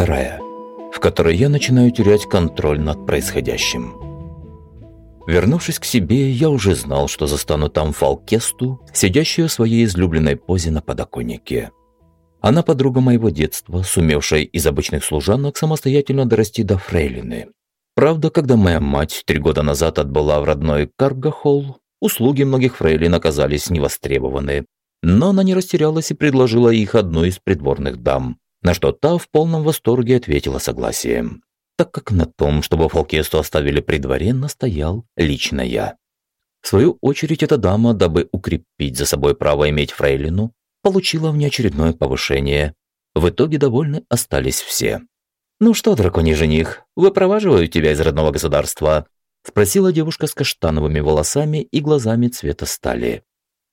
вторая, в которой я начинаю терять контроль над происходящим. Вернувшись к себе, я уже знал, что застану там Фалкесту, сидящую в своей излюбленной позе на подоконнике. Она подруга моего детства, сумевшая из обычных служанок самостоятельно дорасти до фрейлины. Правда, когда моя мать три года назад отбыла в родной Каргахолл, услуги многих фрейлин оказались невостребованы. Но она не растерялась и предложила их одной из придворных дам, на что та в полном восторге ответила согласием. Так как на том, чтобы Фалкесту оставили при дворе, настоял лично я. В свою очередь, эта дама, дабы укрепить за собой право иметь фрейлину, получила внеочередное повышение. В итоге довольны остались все. «Ну что, драконий жених, выпроваживаю тебя из родного государства?» Спросила девушка с каштановыми волосами и глазами цвета стали.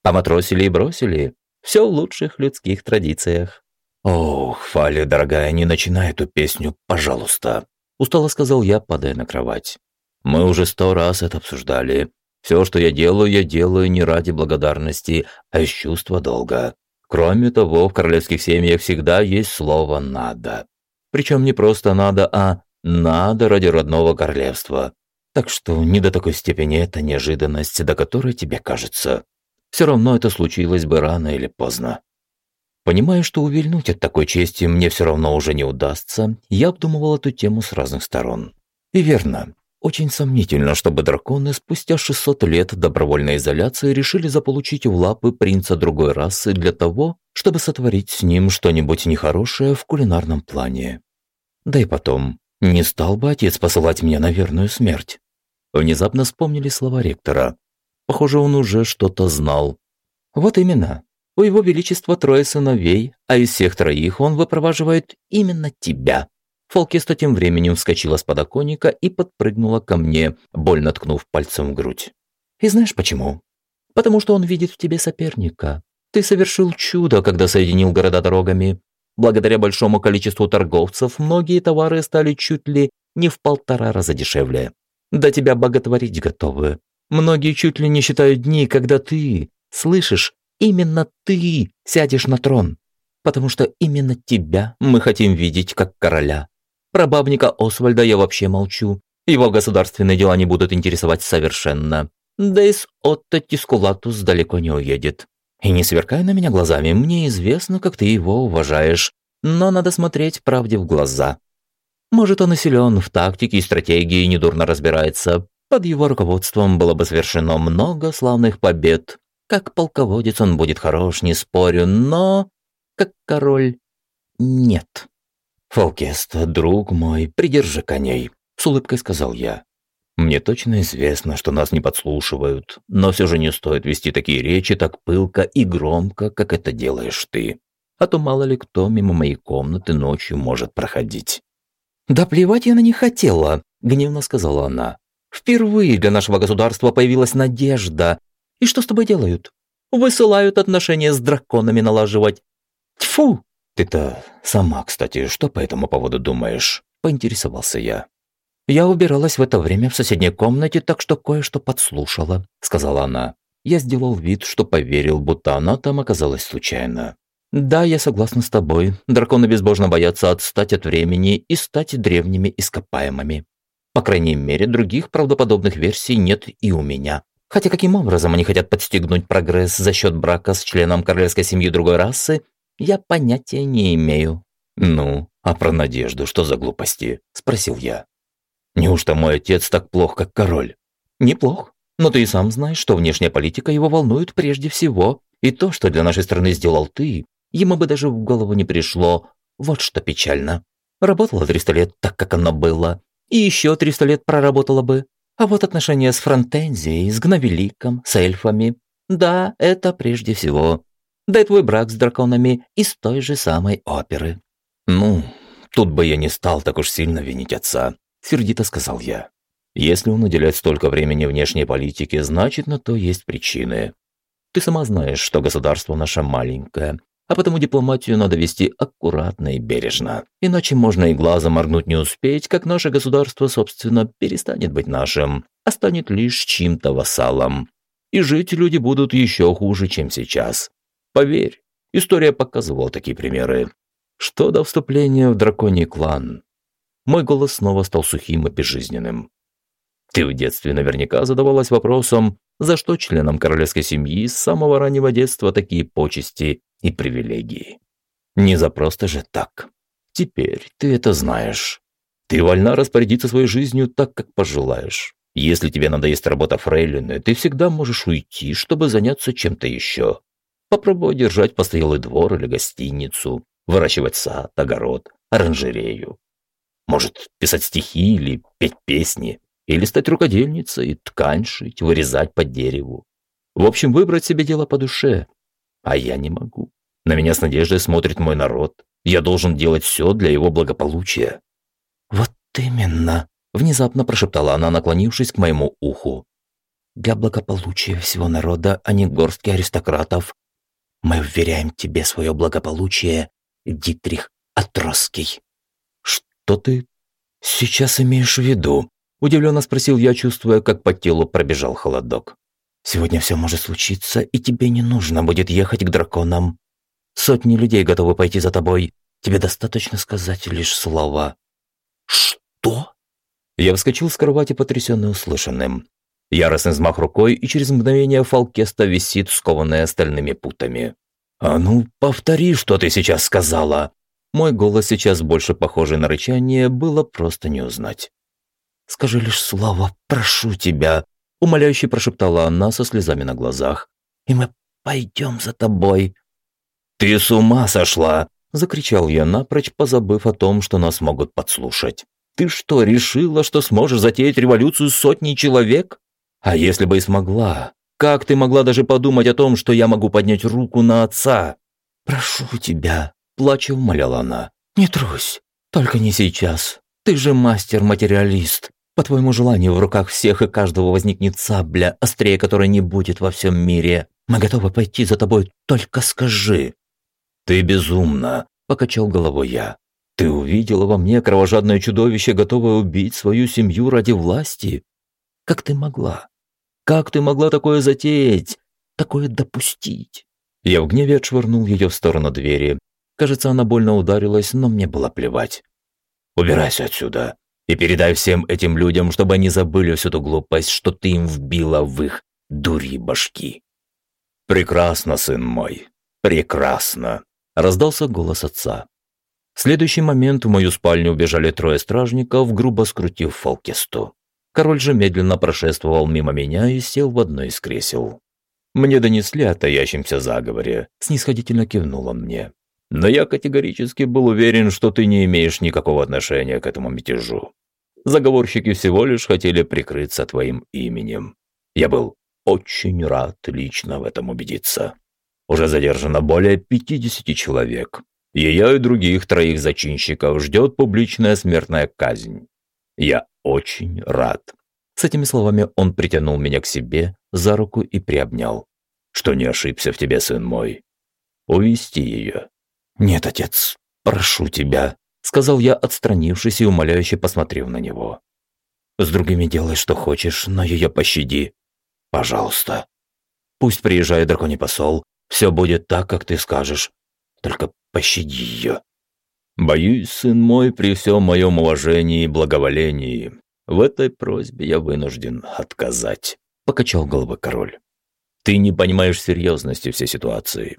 «Поматросили и бросили. Все в лучших людских традициях». «Ох, Фали, дорогая, не начинай эту песню, пожалуйста», устало сказал я, падая на кровать. «Мы уже сто раз это обсуждали. Все, что я делаю, я делаю не ради благодарности, а из чувства долга. Кроме того, в королевских семьях всегда есть слово «надо». Причем не просто «надо», а «надо ради родного королевства». Так что не до такой степени это неожиданность, до которой тебе кажется. Все равно это случилось бы рано или поздно. Понимая, что увильнуть от такой чести мне все равно уже не удастся, я обдумывал эту тему с разных сторон. И верно, очень сомнительно, чтобы драконы спустя 600 лет добровольной изоляции решили заполучить в лапы принца другой расы для того, чтобы сотворить с ним что-нибудь нехорошее в кулинарном плане. Да и потом, не стал бы отец посылать меня на верную смерть. Внезапно вспомнили слова ректора. Похоже, он уже что-то знал. Вот именно. У его величества трое сыновей, а из всех троих он выпроваживает именно тебя. Фолкеста тем временем вскочила с подоконника и подпрыгнула ко мне, больно ткнув пальцем в грудь. И знаешь почему? Потому что он видит в тебе соперника. Ты совершил чудо, когда соединил города дорогами. Благодаря большому количеству торговцев многие товары стали чуть ли не в полтора раза дешевле. До тебя боготворить готовы. Многие чуть ли не считают дни, когда ты, слышишь, именно ты сядешь на трон. Потому что именно тебя мы хотим видеть как короля. Про бабника Освальда я вообще молчу. Его государственные дела не будут интересовать совершенно. Да и с Отто Тискулатус далеко не уедет. И не сверкай на меня глазами, мне известно, как ты его уважаешь. Но надо смотреть правде в глаза. Может, он и силен в тактике и стратегии, недурно разбирается. Под его руководством было бы совершено много славных побед. Как полководец он будет хорош, не спорю, но... Как король... Нет. «Фолкест, друг мой, придержи коней», — с улыбкой сказал я. «Мне точно известно, что нас не подслушивают, но все же не стоит вести такие речи так пылко и громко, как это делаешь ты. А то мало ли кто мимо моей комнаты ночью может проходить». «Да плевать я на них хотела», — гневно сказала она. «Впервые для нашего государства появилась надежда. И что с тобой делают? Высылают отношения с драконами налаживать. Тьфу!» «Ты-то сама, кстати, что по этому поводу думаешь?» – поинтересовался я. «Я убиралась в это время в соседней комнате, так что кое-что подслушала», – сказала она. Я сделал вид, что поверил, будто она там оказалась случайно. «Да, я согласна с тобой. Драконы безбожно боятся отстать от времени и стать древними ископаемыми. По крайней мере, других правдоподобных версий нет и у меня. Хотя каким образом они хотят подстегнуть прогресс за счет брака с членом королевской семьи другой расы, я понятия не имею». «Ну, а про надежду что за глупости?» – спросил я. «Неужто мой отец так плох, как король?» «Неплох. Но ты и сам знаешь, что внешняя политика его волнует прежде всего. И то, что для нашей страны сделал ты, ему бы даже в голову не пришло. Вот что печально. Работала 300 лет так, как оно было. И еще 300 лет проработала бы. А вот отношения с Фронтензией, с Гнавеликом, с эльфами. Да, это прежде всего да и твой брак с драконами из той же самой оперы». «Ну, тут бы я не стал так уж сильно винить отца», – сердито сказал я. «Если он уделяет столько времени внешней политике, значит, на то есть причины. Ты сама знаешь, что государство наше маленькое, а потому дипломатию надо вести аккуратно и бережно. Иначе можно и глазом моргнуть не успеть, как наше государство, собственно, перестанет быть нашим, а станет лишь чьим-то вассалом. И жить люди будут еще хуже, чем сейчас. Поверь, история показывала такие примеры. Что до вступления в драконий клан? Мой голос снова стал сухим и безжизненным. Ты в детстве наверняка задавалась вопросом, за что членам королевской семьи с самого раннего детства такие почести и привилегии. Не за просто же так. Теперь ты это знаешь. Ты вольна распорядиться своей жизнью так, как пожелаешь. Если тебе надоест работа фрейлины, ты всегда можешь уйти, чтобы заняться чем-то еще. Попробуй держать постоялый двор или гостиницу, выращивать сад, огород, оранжерею. Может, писать стихи или петь песни, или стать рукодельницей, ткань шить, вырезать по дереву. В общем, выбрать себе дело по душе. А я не могу. На меня с надеждой смотрит мой народ. Я должен делать все для его благополучия. Вот именно, внезапно прошептала она, наклонившись к моему уху. Для благополучия всего народа, а не горстки аристократов, мы вверяем тебе свое благополучие, Дитрих Отросский. Что ты сейчас имеешь в виду? Удивленно спросил я, чувствуя, как по телу пробежал холодок. Сегодня все может случиться, и тебе не нужно будет ехать к драконам. Сотни людей готовы пойти за тобой. Тебе достаточно сказать лишь слова. Что? Я вскочил с кровати, потрясенный услышанным. Яростный взмах рукой, и через мгновение Фалкеста висит, скованная стальными путами. «А ну, повтори, что ты сейчас сказала!» Мой голос, сейчас больше похожий на рычание, было просто не узнать. «Скажи лишь слово, прошу тебя!» Умоляюще прошептала она со слезами на глазах. «И мы пойдем за тобой!» «Ты с ума сошла!» – закричал я напрочь, позабыв о том, что нас могут подслушать. «Ты что, решила, что сможешь затеять революцию сотни человек? А если бы и смогла, как ты могла даже подумать о том, что я могу поднять руку на отца?» «Прошу тебя», – плача умоляла она. «Не трусь, только не сейчас. Ты же мастер-материалист. По твоему желанию в руках всех и каждого возникнет сабля, острее которой не будет во всем мире. Мы готовы пойти за тобой, только скажи». «Ты безумна», – покачал головой я. «Ты увидела во мне кровожадное чудовище, готовое убить свою семью ради власти? Как ты могла? Как ты могла такое затеять? Такое допустить?» Я в гневе отшвырнул ее в сторону двери. Кажется, она больно ударилась, но мне было плевать. «Убирайся отсюда и передай всем этим людям, чтобы они забыли всю ту глупость, что ты им вбила в их дури башки». «Прекрасно, сын мой, прекрасно!» раздался голос отца. В следующий момент в мою спальню убежали трое стражников, грубо скрутив Фалкесту. Король же медленно прошествовал мимо меня и сел в одно из кресел. Мне донесли о таящемся заговоре, снисходительно кивнул он мне. Но я категорически был уверен, что ты не имеешь никакого отношения к этому мятежу. Заговорщики всего лишь хотели прикрыться твоим именем. Я был очень рад лично в этом убедиться. Уже задержано более 50 человек. Ее и других троих зачинщиков ждет публичная смертная казнь. Я очень рад. С этими словами он притянул меня к себе за руку и приобнял. Что не ошибся в тебе, сын мой. Увести ее. Нет, отец, прошу тебя, сказал я, отстранившись и умоляюще посмотрев на него. С другими делай, что хочешь, но ее пощади. Пожалуйста. Пусть приезжает драконий посол, все будет так, как ты скажешь. Только пощади ее». «Боюсь, сын мой, при всем моем уважении и благоволении, в этой просьбе я вынужден отказать», – покачал головой король. «Ты не понимаешь серьезности всей ситуации.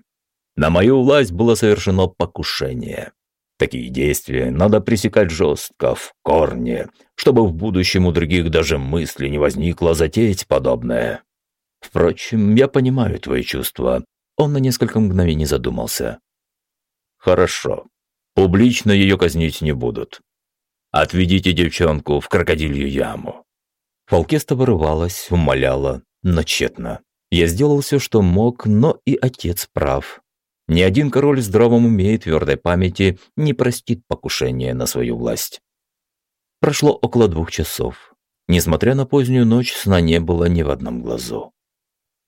На мою власть было совершено покушение. Такие действия надо пресекать жестко, в корне, чтобы в будущем у других даже мысли не возникло затеять подобное. Впрочем, я понимаю твои чувства, он на несколько мгновений задумался. «Хорошо. Публично ее казнить не будут. Отведите девчонку в крокодилью яму». Фалкеста вырывалась, умоляла, но тщетно. Я сделал все, что мог, но и отец прав. Ни один король в здравом уме и твердой памяти не простит покушение на свою власть. Прошло около двух часов. Несмотря на позднюю ночь, сна не было ни в одном глазу.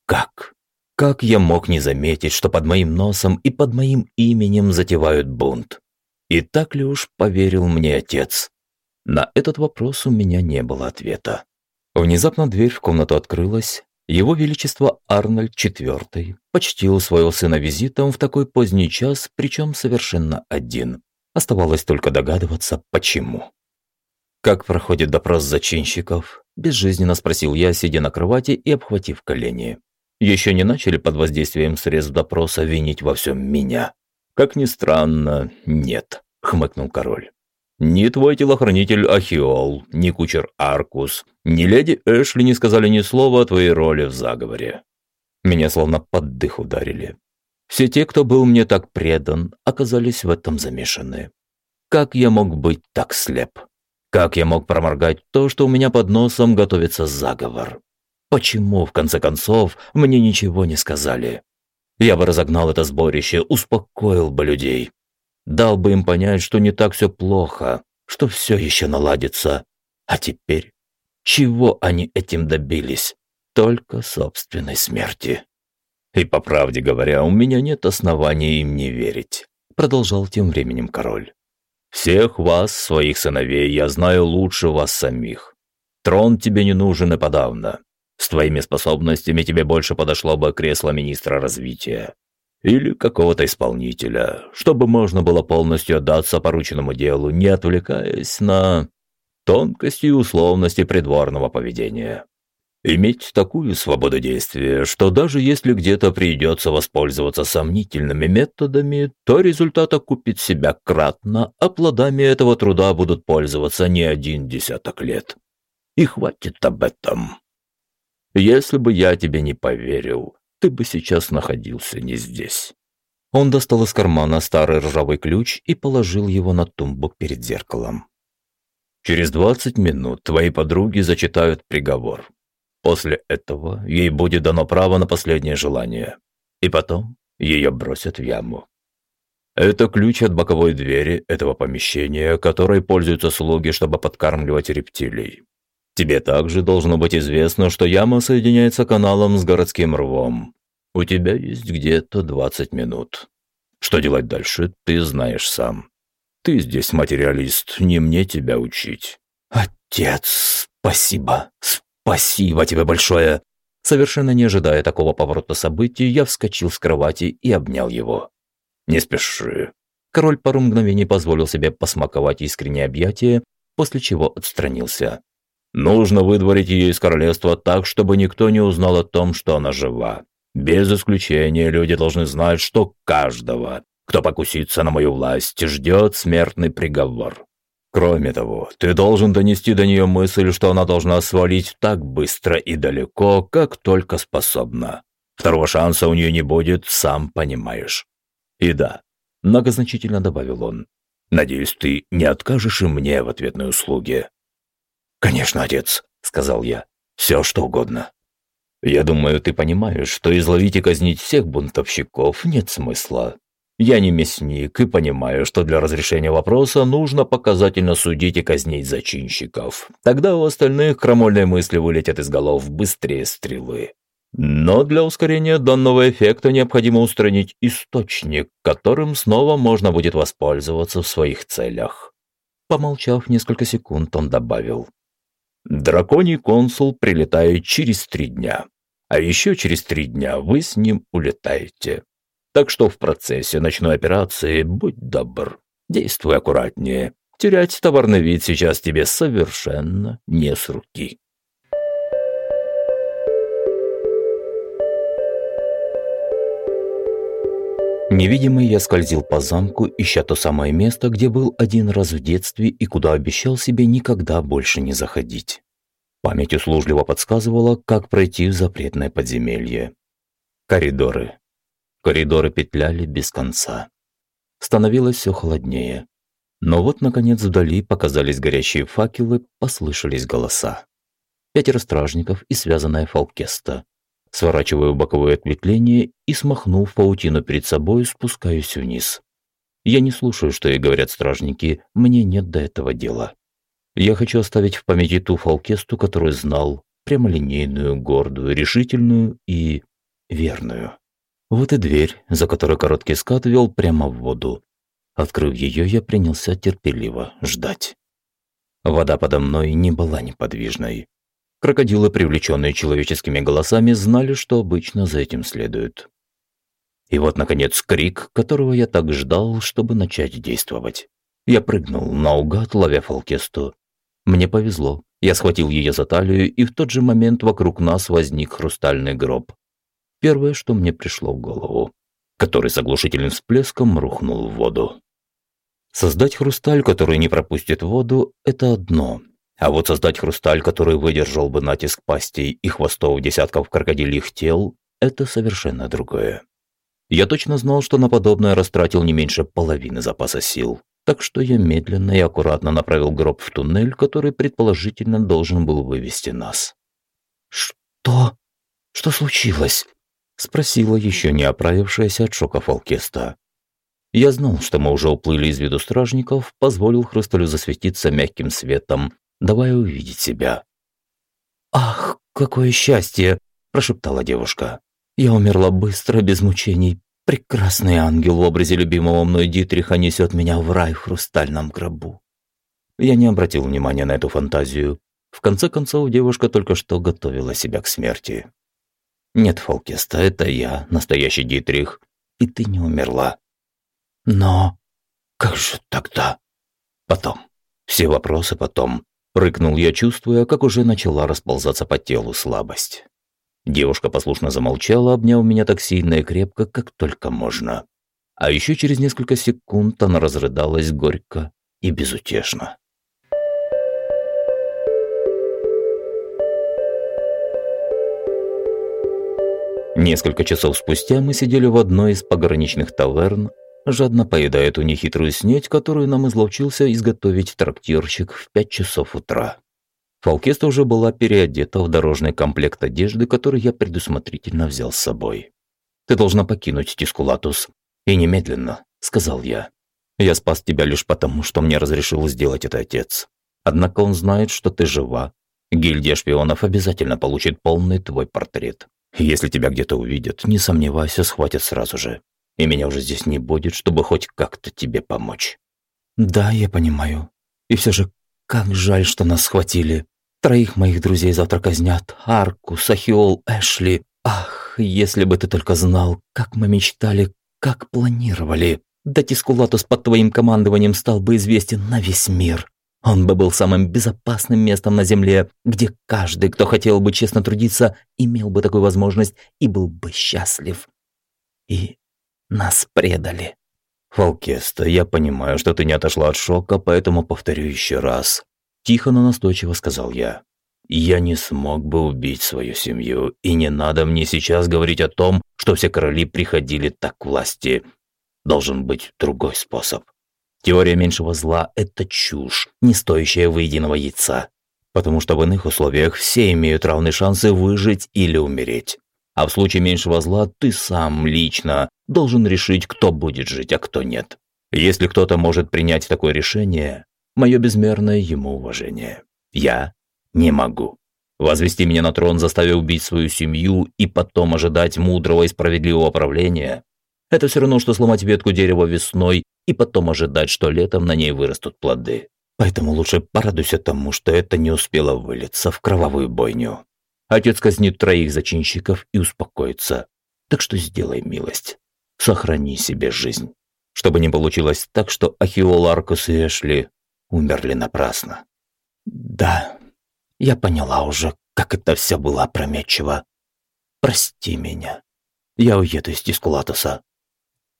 Как? Как я мог не заметить, что под моим носом и под моим именем затевают бунт? И так ли уж поверил мне отец? На этот вопрос у меня не было ответа. Внезапно дверь в комнату открылась. Его Величество Арнольд IV почтил своего сына визитом в такой поздний час, причем совершенно один. Оставалось только догадываться, почему. «Как проходит допрос зачинщиков?» – безжизненно спросил я, сидя на кровати и обхватив колени. Еще не начали под воздействием средств допроса винить во всем меня. «Как ни странно, нет», – хмыкнул король. Ни твой телохранитель Ахиол, ни кучер Аркус, ни леди Эшли не сказали ни слова о твоей роли в заговоре. Меня словно под дых ударили. Все те, кто был мне так предан, оказались в этом замешаны. Как я мог быть так слеп? Как я мог проморгать то, что у меня под носом готовится заговор? Почему, в конце концов, мне ничего не сказали? Я бы разогнал это сборище, успокоил бы людей. Дал бы им понять, что не так все плохо, что все еще наладится. А теперь чего они этим добились? Только собственной смерти. И по правде говоря, у меня нет оснований им не верить, продолжал тем временем король. Всех вас, своих сыновей, я знаю лучше вас самих. Трон тебе не нужен и подавно. С твоими способностями тебе больше подошло бы кресло министра развития или какого-то исполнителя, чтобы можно было полностью отдаться порученному делу, не отвлекаясь на тонкости и условности придворного поведения. Иметь такую свободу действия, что даже если где-то придется воспользоваться сомнительными методами, то результат окупит себя кратно, а плодами этого труда будут пользоваться не один десяток лет. И хватит об этом. Если бы я тебе не поверил, ты бы сейчас находился не здесь». Он достал из кармана старый ржавый ключ и положил его на тумбу перед зеркалом. «Через двадцать минут твои подруги зачитают приговор. После этого ей будет дано право на последнее желание. И потом ее бросят в яму. Это ключ от боковой двери этого помещения, которой пользуются слуги, чтобы подкармливать рептилий. Тебе также должно быть известно, что яма соединяется каналом с городским рвом. У тебя есть где-то 20 минут. Что делать дальше, ты знаешь сам. Ты здесь материалист, не мне тебя учить. Отец, спасибо. Спасибо тебе большое. Совершенно не ожидая такого поворота событий, я вскочил с кровати и обнял его. Не спеши. Король пару мгновений позволил себе посмаковать искреннее объятие, после чего отстранился. Нужно выдворить ее из королевства так, чтобы никто не узнал о том, что она жива. Без исключения люди должны знать, что каждого, кто покусится на мою власть, ждет смертный приговор. Кроме того, ты должен донести до нее мысль, что она должна свалить так быстро и далеко, как только способна. Второго шанса у нее не будет, сам понимаешь. И да, многозначительно добавил он, надеюсь, ты не откажешь и мне в ответной услуге. «Конечно, отец», — сказал я. «Все, что угодно». «Я думаю, ты понимаешь, что изловить и казнить всех бунтовщиков нет смысла. Я не мясник и понимаю, что для разрешения вопроса нужно показательно судить и казнить зачинщиков. Тогда у остальных крамольные мысли вылетят из голов быстрее стрелы. Но для ускорения данного эффекта необходимо устранить источник, которым снова можно будет воспользоваться в своих целях». Помолчав несколько секунд, он добавил. Драконий консул прилетает через три дня. А еще через три дня вы с ним улетаете. Так что в процессе ночной операции будь добр, действуй аккуратнее. Терять товарный вид сейчас тебе совершенно не с руки. Невидимый я скользил по замку, ища то самое место, где был один раз в детстве и куда обещал себе никогда больше не заходить. Память услужливо подсказывала, как пройти в запретное подземелье. Коридоры. Коридоры петляли без конца. Становилось все холоднее. Но вот, наконец, вдали показались горящие факелы, послышались голоса. Пятеро стражников и связанная фалкеста. Сворачиваю боковое ответвление и, смахнув паутину перед собой, спускаюсь вниз. Я не слушаю, что и говорят стражники, мне нет до этого дела. Я хочу оставить в памяти ту фалкесту, которую знал, прямолинейную, гордую, решительную и верную. Вот и дверь, за которой короткий скат вел прямо в воду. Открыв ее, я принялся терпеливо ждать. Вода подо мной не была неподвижной. Крокодилы, привлеченные человеческими голосами, знали, что обычно за этим следует. И вот, наконец, крик, которого я так ждал, чтобы начать действовать. Я прыгнул наугад, ловя фалкесту. Мне повезло. Я схватил ее за талию, и в тот же момент вокруг нас возник хрустальный гроб. Первое, что мне пришло в голову, который с оглушительным всплеском рухнул в воду. Создать хрусталь, который не пропустит воду, это одно. А вот создать хрусталь, который выдержал бы натиск пастей и хвостов десятков крокодильих тел, это совершенно другое. Я точно знал, что на подобное растратил не меньше половины запаса сил, так что я медленно и аккуратно направил гроб в туннель, который предположительно должен был вывести нас. «Что? Что случилось?» – спросила еще не оправившаяся от шока Фалкеста. Я знал, что мы уже уплыли из виду стражников, позволил Хрусталю засветиться мягким светом, давая увидеть себя. «Ах, какое счастье!» – прошептала девушка. «Я умерла быстро, без мучений. Прекрасный ангел в образе любимого мной Дитриха несет меня в рай в хрустальном гробу». Я не обратил внимания на эту фантазию. В конце концов, девушка только что готовила себя к смерти. «Нет, Фолкеста, это я, настоящий Дитрих, и ты не умерла. Но как же тогда? Потом. Все вопросы потом. Рыкнул я, чувствуя, как уже начала расползаться по телу слабость. Девушка послушно замолчала, обняв меня так сильно и крепко, как только можно. А еще через несколько секунд она разрыдалась горько и безутешно. Несколько часов спустя мы сидели в одной из пограничных таверн, жадно поедая эту нехитрую снеть, которую нам изловчился изготовить трактирщик в пять часов утра. Фалкеста уже была переодета в дорожный комплект одежды, который я предусмотрительно взял с собой. «Ты должна покинуть Тискулатус. И немедленно», — сказал я. «Я спас тебя лишь потому, что мне разрешил сделать это отец. Однако он знает, что ты жива. Гильдия шпионов обязательно получит полный твой портрет. Если тебя где-то увидят, не сомневайся, схватят сразу же и меня уже здесь не будет, чтобы хоть как-то тебе помочь. Да, я понимаю. И все же, как жаль, что нас схватили. Троих моих друзей завтра казнят. Арку, Сахиол, Эшли. Ах, если бы ты только знал, как мы мечтали, как планировали. Да Тискулатус под твоим командованием стал бы известен на весь мир. Он бы был самым безопасным местом на Земле, где каждый, кто хотел бы честно трудиться, имел бы такую возможность и был бы счастлив. И нас предали. Фалкеста, я понимаю, что ты не отошла от шока, поэтому повторю еще раз. Тихо, но настойчиво сказал я. Я не смог бы убить свою семью, и не надо мне сейчас говорить о том, что все короли приходили так к власти. Должен быть другой способ. Теория меньшего зла – это чушь, не стоящая выеденного яйца. Потому что в иных условиях все имеют равные шансы выжить или умереть. А в случае меньшего зла ты сам лично должен решить, кто будет жить, а кто нет. Если кто-то может принять такое решение, мое безмерное ему уважение. Я не могу. Возвести меня на трон, заставив убить свою семью и потом ожидать мудрого и справедливого правления – это все равно, что сломать ветку дерева весной и потом ожидать, что летом на ней вырастут плоды. Поэтому лучше порадуйся тому, что это не успело вылиться в кровавую бойню. Отец казнит троих зачинщиков и успокоится. Так что сделай милость. Сохрани себе жизнь. Чтобы не получилось так, что Ахиол, Аркус и Эшли умерли напрасно. Да, я поняла уже, как это все было опрометчиво. Прости меня. Я уеду из Тискулатуса.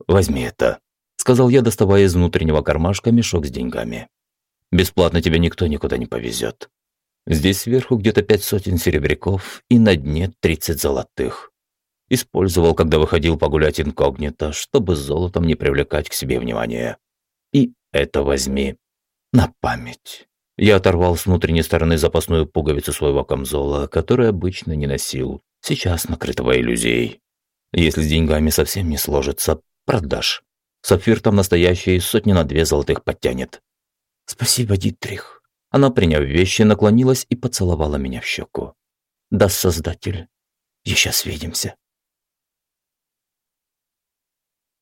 Возьми это, сказал я, доставая из внутреннего кармашка мешок с деньгами. Бесплатно тебя никто никуда не повезет. Здесь сверху где-то пять сотен серебряков и на дне тридцать золотых. Использовал, когда выходил погулять инкогнито, чтобы золотом не привлекать к себе внимания. И это возьми на память. Я оторвал с внутренней стороны запасную пуговицу своего камзола, который обычно не носил, сейчас накрытого иллюзией. Если с деньгами совсем не сложится, продашь. Сапфир там настоящий, сотни на две золотых подтянет. Спасибо, Дитрих. Она, приняв вещи, наклонилась и поцеловала меня в щеку. «Да, Создатель, еще свидимся».